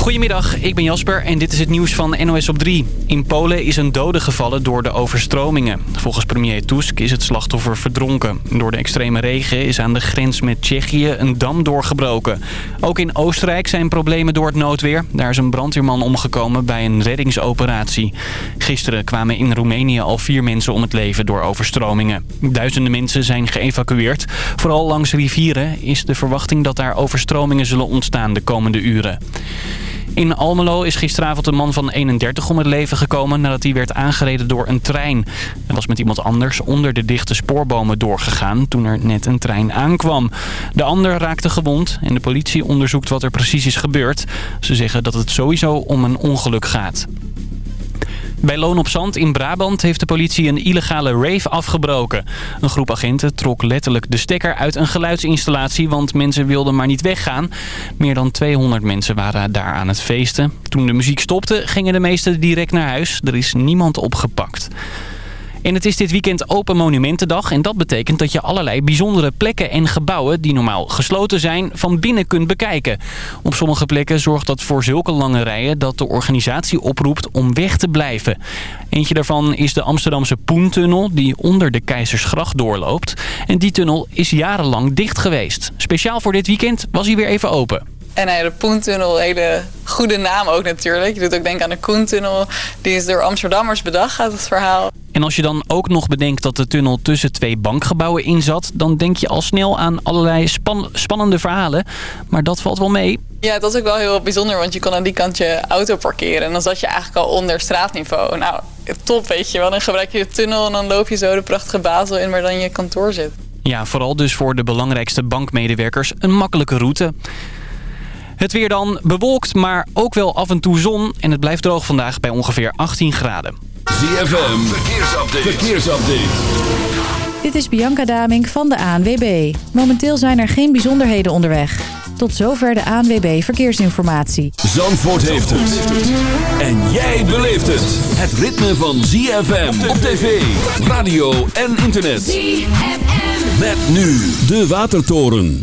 Goedemiddag, ik ben Jasper en dit is het nieuws van NOS op 3. In Polen is een dode gevallen door de overstromingen. Volgens premier Tusk is het slachtoffer verdronken. Door de extreme regen is aan de grens met Tsjechië een dam doorgebroken. Ook in Oostenrijk zijn problemen door het noodweer. Daar is een brandweerman omgekomen bij een reddingsoperatie. Gisteren kwamen in Roemenië al vier mensen om het leven door overstromingen. Duizenden mensen zijn geëvacueerd. Vooral langs rivieren is de verwachting dat daar overstromingen zullen ontstaan de komende uren. In Almelo is gisteravond een man van 31 om het leven gekomen nadat hij werd aangereden door een trein. Hij was met iemand anders onder de dichte spoorbomen doorgegaan toen er net een trein aankwam. De ander raakte gewond en de politie onderzoekt wat er precies is gebeurd. Ze zeggen dat het sowieso om een ongeluk gaat. Bij Loon op Zand in Brabant heeft de politie een illegale rave afgebroken. Een groep agenten trok letterlijk de stekker uit een geluidsinstallatie... want mensen wilden maar niet weggaan. Meer dan 200 mensen waren daar aan het feesten. Toen de muziek stopte, gingen de meesten direct naar huis. Er is niemand opgepakt. En het is dit weekend Open Monumentendag en dat betekent dat je allerlei bijzondere plekken en gebouwen die normaal gesloten zijn van binnen kunt bekijken. Op sommige plekken zorgt dat voor zulke lange rijen dat de organisatie oproept om weg te blijven. Eentje daarvan is de Amsterdamse Poentunnel die onder de Keizersgracht doorloopt. En die tunnel is jarenlang dicht geweest. Speciaal voor dit weekend was hij weer even open. En hij de Poentunnel, hele goede naam ook natuurlijk. Je doet ook denken aan de Koentunnel. Die is door Amsterdammers bedacht, gaat het verhaal. En als je dan ook nog bedenkt dat de tunnel tussen twee bankgebouwen in zat... dan denk je al snel aan allerlei spannende verhalen. Maar dat valt wel mee. Ja, dat is ook wel heel bijzonder, want je kon aan die kant je auto parkeren. En dan zat je eigenlijk al onder straatniveau. Nou, top weet je wel. Dan gebruik je de tunnel en dan loop je zo de prachtige Basel in waar dan je kantoor zit. Ja, vooral dus voor de belangrijkste bankmedewerkers een makkelijke route. Het weer dan bewolkt, maar ook wel af en toe zon. En het blijft droog vandaag bij ongeveer 18 graden. ZFM, verkeersupdate. verkeersupdate. Dit is Bianca Damink van de ANWB. Momenteel zijn er geen bijzonderheden onderweg. Tot zover de ANWB Verkeersinformatie. Zandvoort heeft het. En jij beleeft het. Het ritme van ZFM op tv, radio en internet. ZFM. Met nu de Watertoren.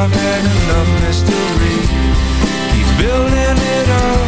I've had enough mystery. Keep building it up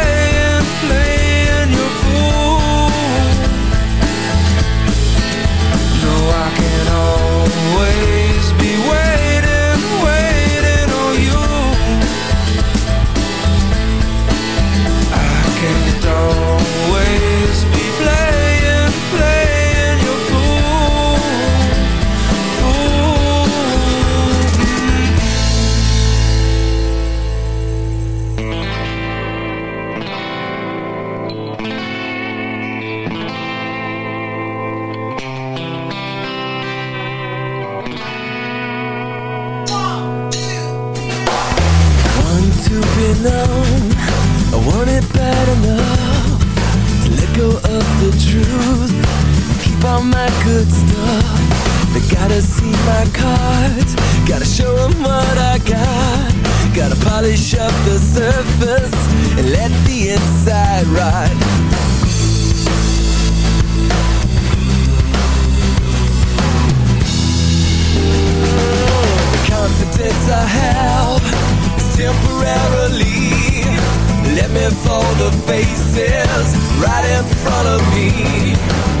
I can always see my cards. Gotta show them what I got. Gotta polish up the surface and let the inside rot. The confidence I have is temporarily. Let me fold the faces right in front of me.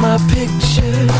My pictures,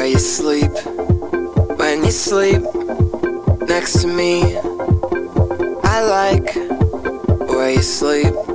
where you sleep. When you sleep next to me, I like where you sleep.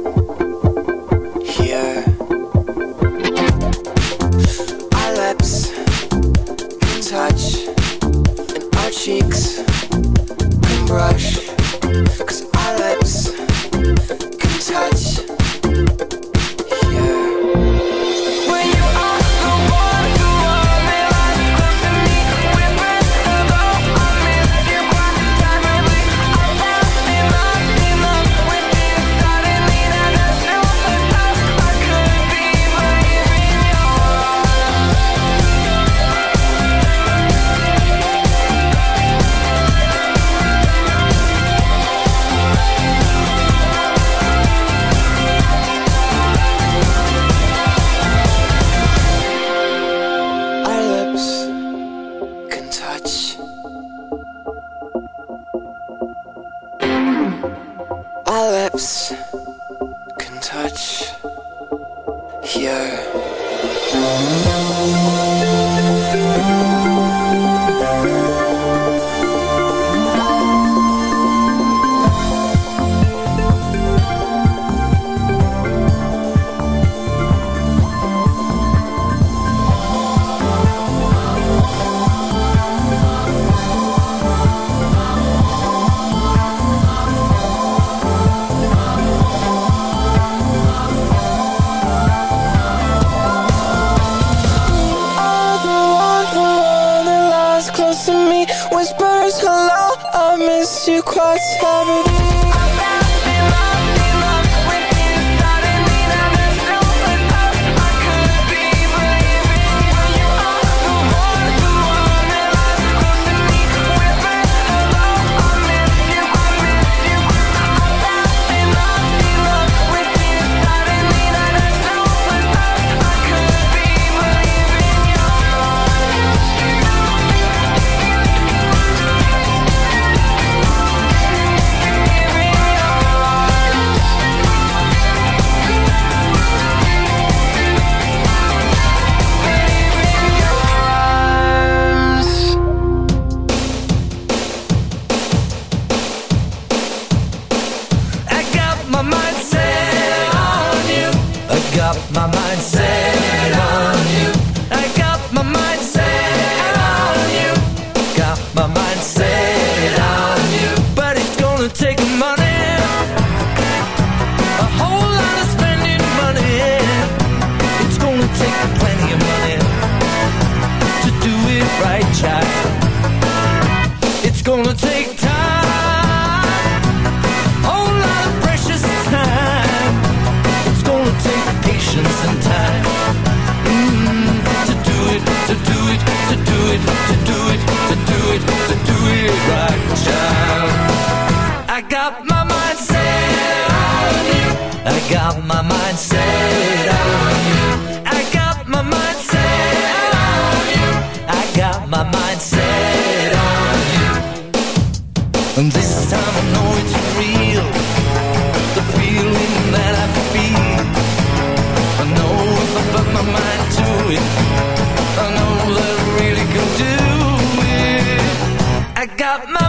My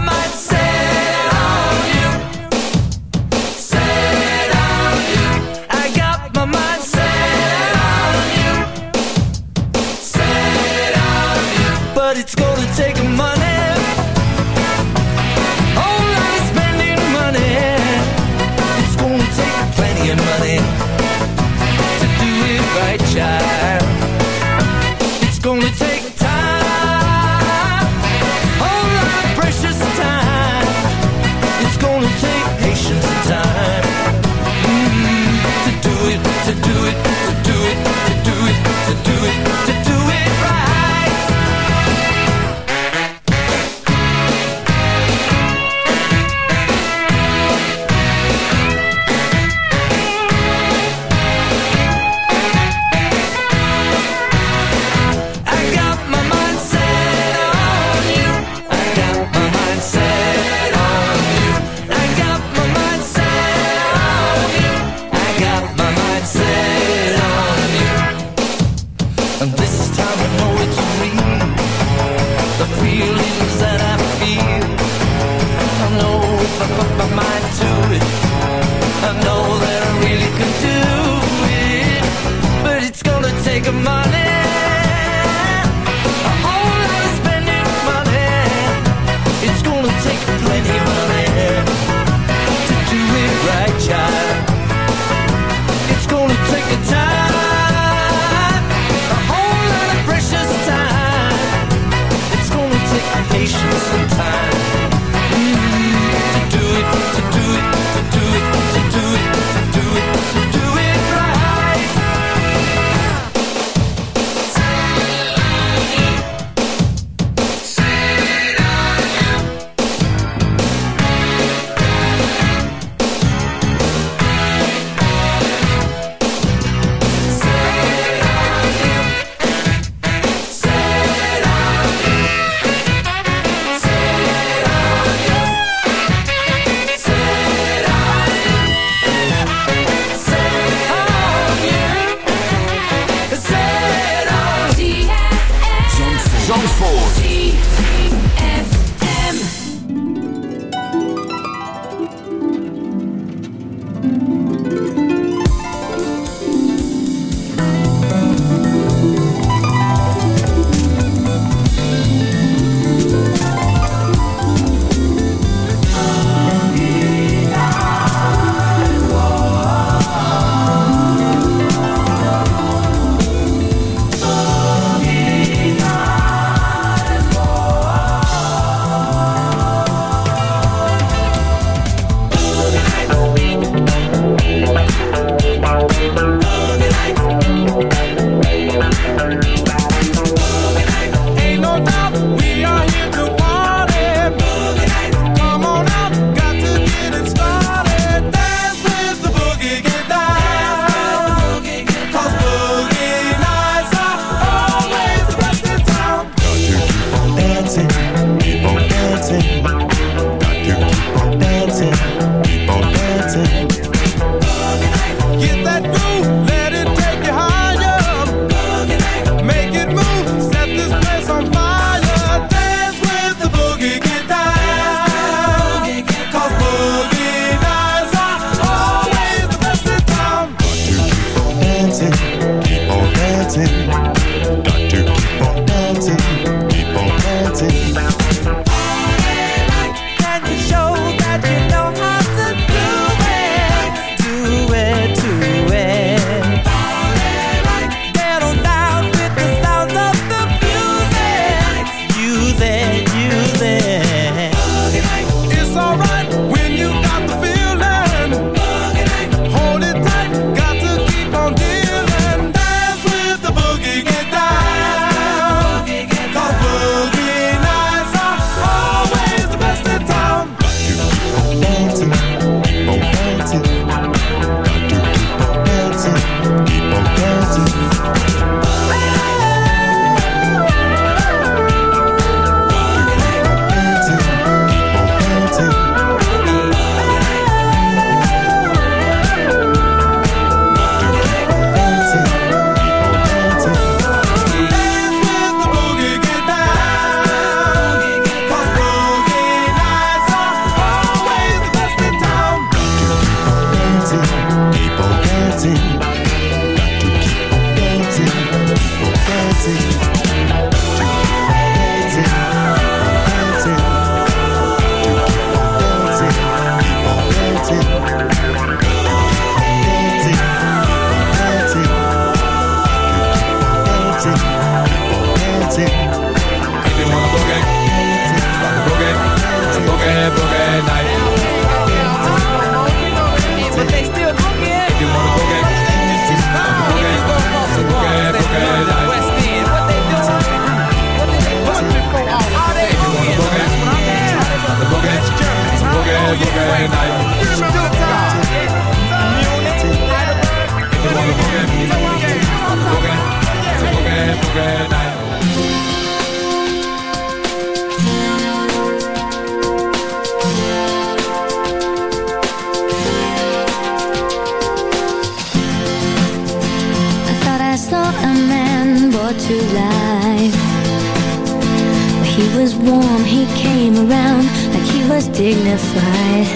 dignified.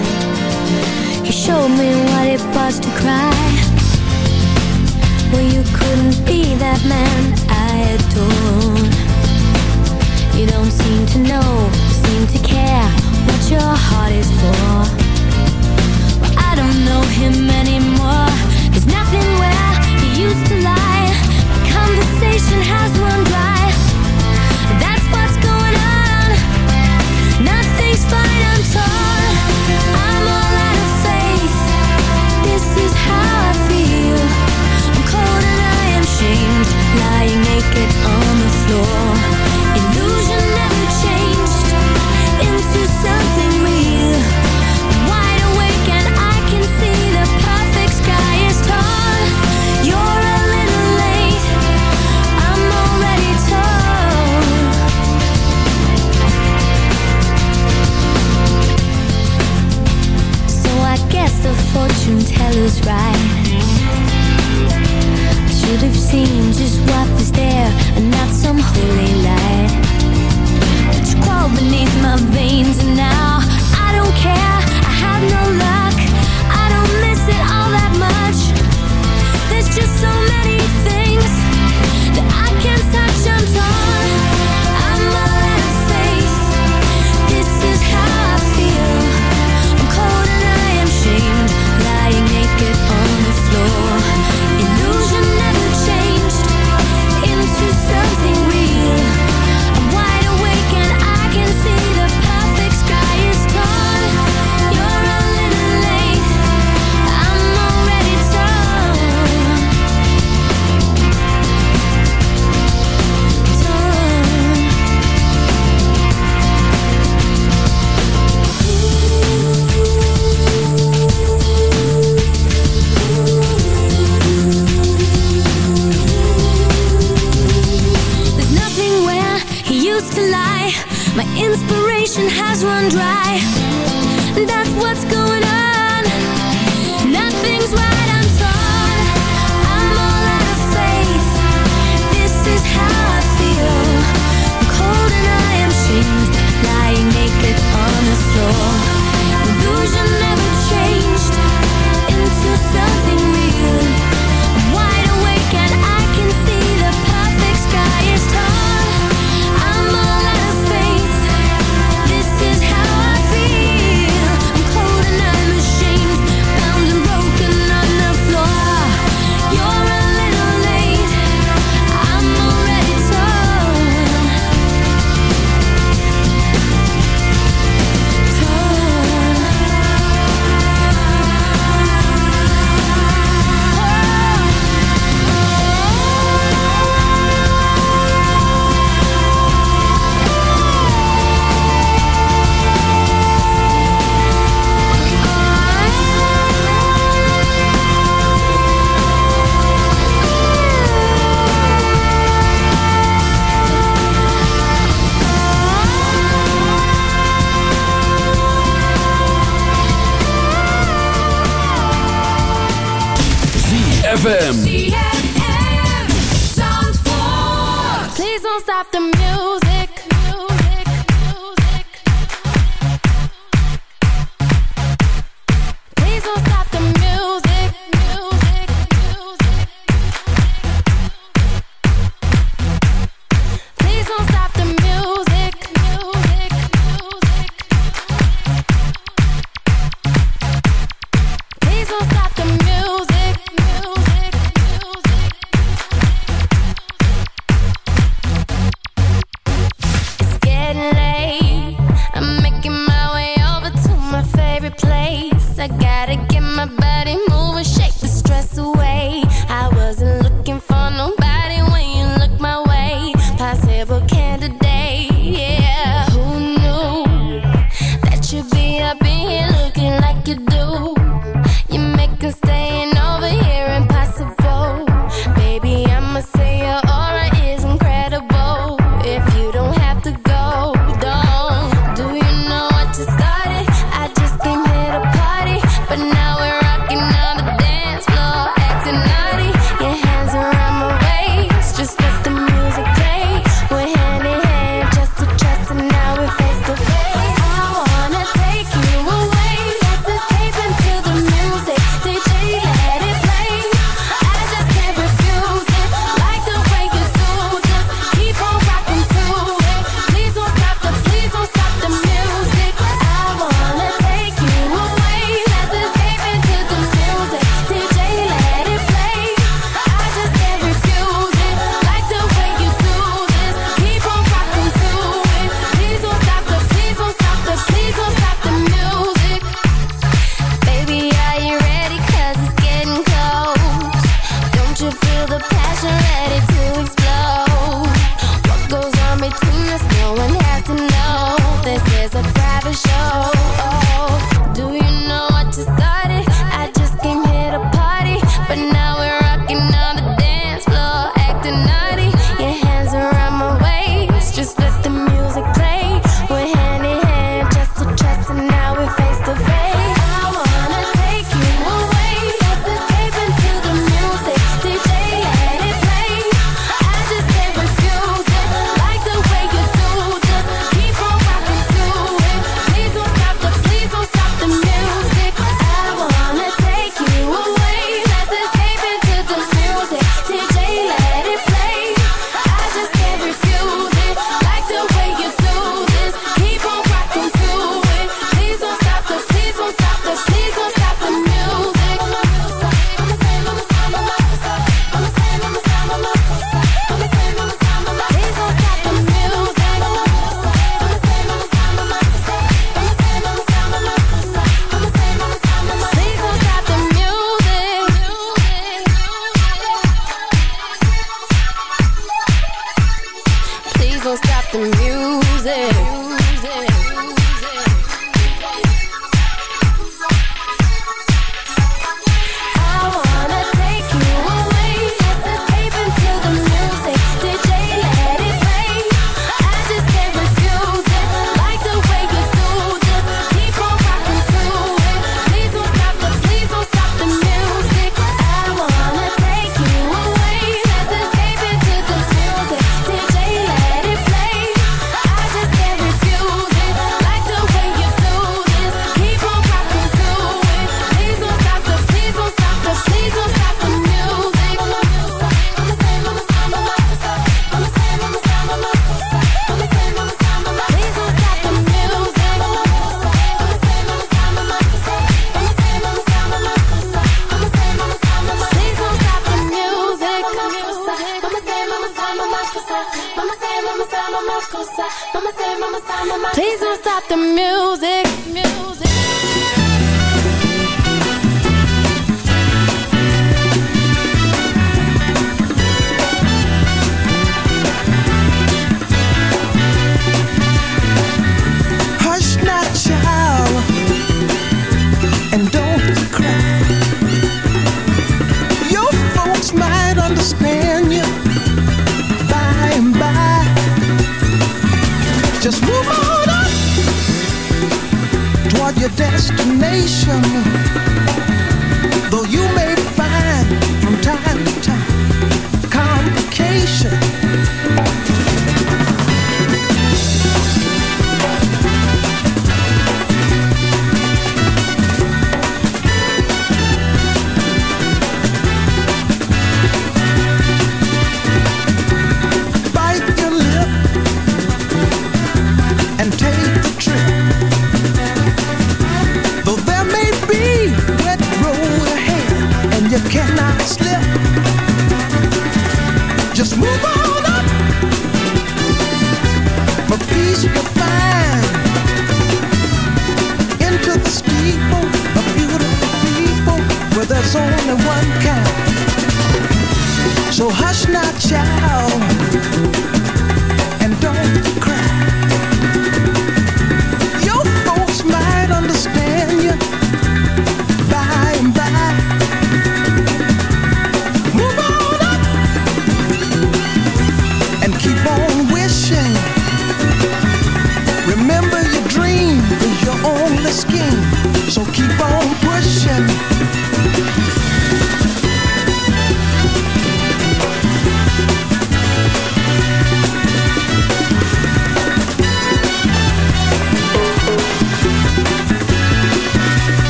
You showed me what it was to cry. Well, you couldn't be that man I adored You don't seem to know, seem to care What your heart is for. Well, I don't know him anymore. There's nothing where he used to lie. My conversation has run dry. colors right. I should have seen just what was there And not some holy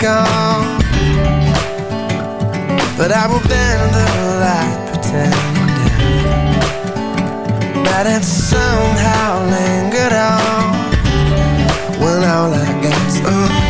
come But I will bend the light pretend That it somehow lingered on When all I got's ooh